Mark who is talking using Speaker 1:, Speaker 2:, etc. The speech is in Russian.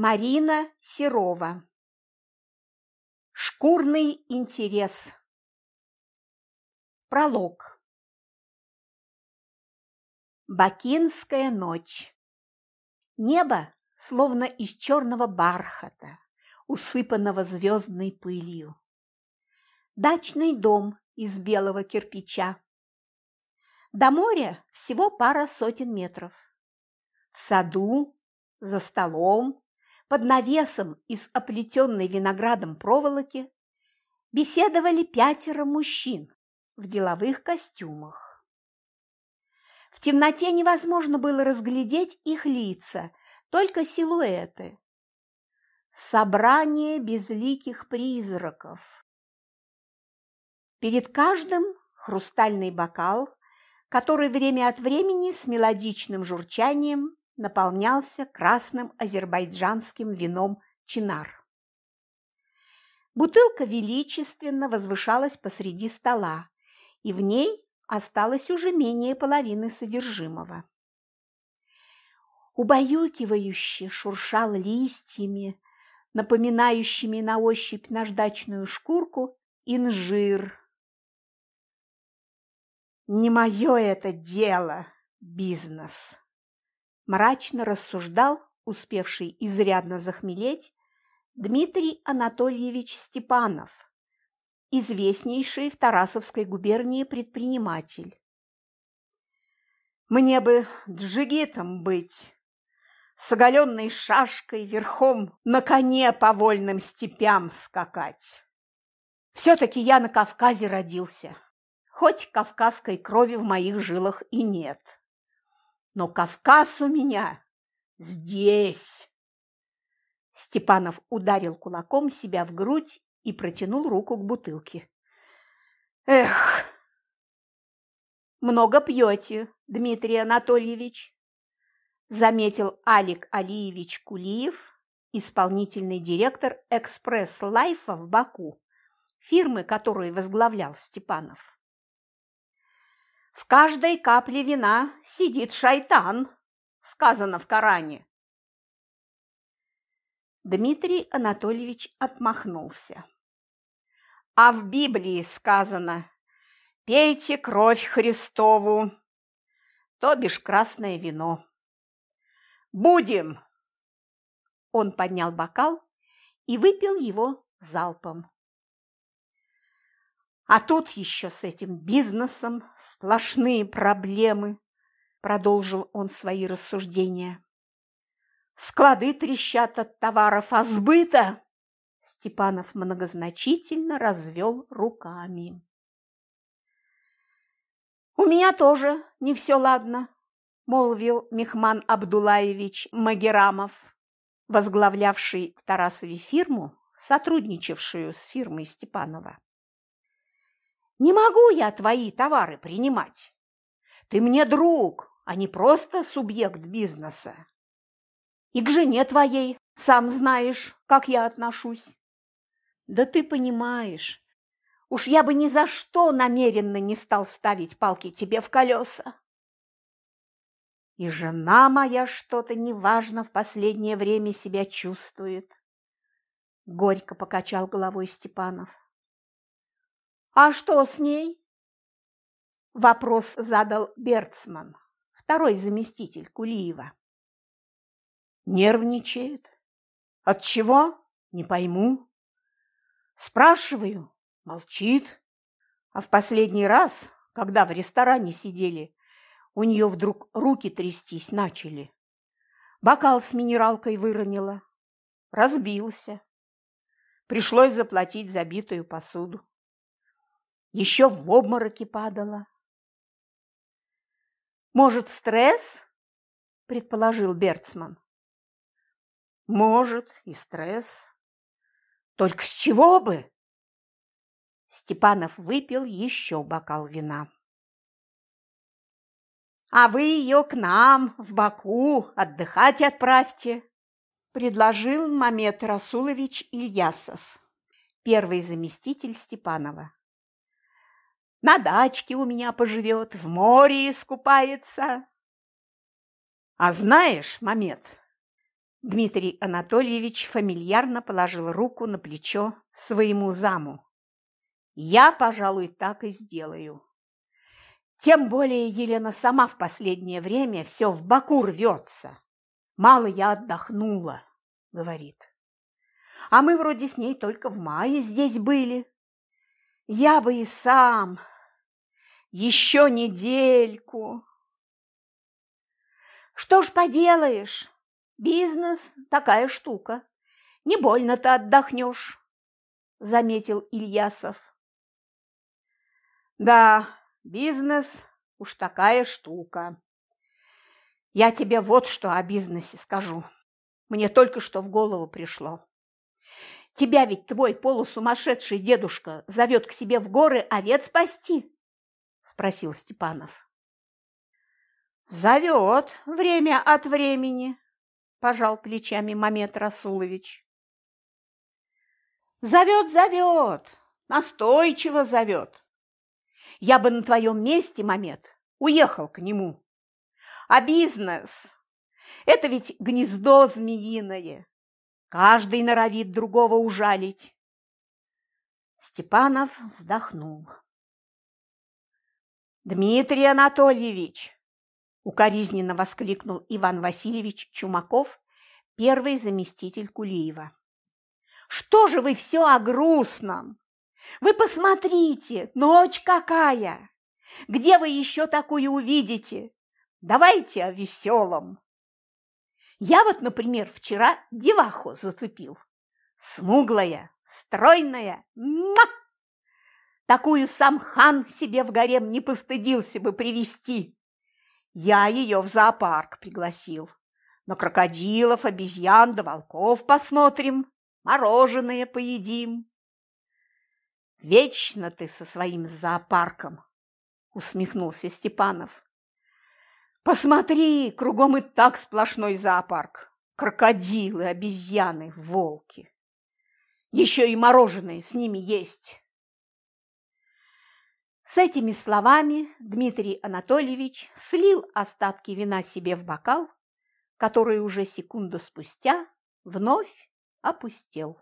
Speaker 1: Марина Серова. Шкурный интерес. Пролог. Бакинская ночь. Небо словно из черного бархата, усыпанного звездной пылью. Дачный дом из белого кирпича. До моря всего пара сотен метров. В саду, за столом, под навесом из оплетенной виноградом проволоки беседовали пятеро мужчин в деловых костюмах. В темноте невозможно было разглядеть их лица, только силуэты. Собрание безликих призраков. Перед каждым хрустальный бокал, который время от времени с мелодичным журчанием наполнялся красным азербайджанским вином чинар. Бутылка величественно возвышалась посреди стола, и в ней осталось уже менее половины содержимого. Убаюкивающе шуршал листьями, напоминающими на ощупь наждачную шкурку, инжир. «Не мое это дело, бизнес!» Мрачно рассуждал, успевший изрядно захмелеть, Дмитрий Анатольевич Степанов, известнейший в Тарасовской губернии предприниматель. Мне бы джигитом быть, с оголенной шашкой верхом на коне по вольным степям скакать. Все-таки я на Кавказе родился, хоть кавказской крови в моих жилах и нет но Кавказ у меня здесь. Степанов ударил кулаком себя в грудь и протянул руку к бутылке. Эх, много пьете, Дмитрий Анатольевич, заметил Алик Алиевич Кулиев, исполнительный директор «Экспресс Лайфа» в Баку, фирмы, которую возглавлял Степанов. В каждой капле вина сидит шайтан, сказано в Коране. Дмитрий Анатольевич отмахнулся. А в Библии сказано «Пейте кровь Христову», то бишь красное вино. «Будем!» Он поднял бокал и выпил его залпом. А тут еще с этим бизнесом сплошные проблемы, продолжил он свои рассуждения. Склады трещат от товаров, а сбыта... Степанов многозначительно развел руками. «У меня тоже не все ладно», – молвил Мехман Абдулаевич Магерамов, возглавлявший в Тарасове фирму, сотрудничавшую с фирмой Степанова. Не могу я твои товары принимать. Ты мне друг, а не просто субъект бизнеса. И к жене твоей, сам знаешь, как я отношусь. Да ты понимаешь, уж я бы ни за что намеренно не стал ставить палки тебе в колеса. И жена моя что-то неважно в последнее время себя чувствует. Горько покачал головой Степанов. «А что с ней?» Вопрос задал Берцман, второй заместитель Кулиева. Нервничает. От чего? Не пойму. Спрашиваю, молчит. А в последний раз, когда в ресторане сидели, у нее вдруг руки трястись начали. Бокал с минералкой выронила. Разбился. Пришлось заплатить за битую посуду еще в обмороке падала. «Может, стресс?» – предположил Берцман. «Может, и стресс. Только с чего бы?» Степанов выпил еще бокал вина. «А вы ее к нам, в Баку, отдыхать отправьте», – предложил Мамед Расулович Ильясов, первый заместитель Степанова. На дачке у меня поживет, в море искупается. А знаешь, Мамед, Дмитрий Анатольевич фамильярно положил руку на плечо своему заму. Я, пожалуй, так и сделаю. Тем более Елена сама в последнее время все в боку рвется. Мало я отдохнула, говорит. А мы вроде с ней только в мае здесь были. Я бы и сам. Еще недельку. Что ж поделаешь, бизнес такая штука. Не больно ты отдохнешь, заметил Ильясов. Да, бизнес уж такая штука. Я тебе вот что о бизнесе скажу. Мне только что в голову пришло. Тебя ведь твой полусумасшедший дедушка зовет к себе в горы овец пасти? Спросил Степанов. Зовет время от времени, пожал плечами Мамед Расулович. Зовет, зовет, настойчиво зовет. Я бы на твоем месте, Мамед, уехал к нему. А бизнес – это ведь гнездо змеиное. Каждый норовит другого ужалить. Степанов вздохнул. «Дмитрий Анатольевич!» – укоризненно воскликнул Иван Васильевич Чумаков, первый заместитель Кулиева. «Что же вы все о грустном? Вы посмотрите, ночь какая! Где вы еще такую увидите? Давайте о веселом. Я вот, например, вчера деваху зацепил. Смуглая, стройная, ма! Такую сам хан себе в гарем не постыдился бы привести. Я ее в зоопарк пригласил. На крокодилов, обезьян да волков посмотрим, мороженое поедим. Вечно ты со своим зоопарком, усмехнулся Степанов. Посмотри, кругом и так сплошной зоопарк. Крокодилы, обезьяны, волки. Еще и мороженое с ними есть. С этими словами Дмитрий Анатольевич слил остатки вина себе в бокал, который уже секунду спустя вновь опустел.